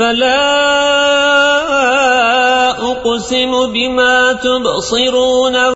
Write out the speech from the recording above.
فلا أقسم بما تبصرون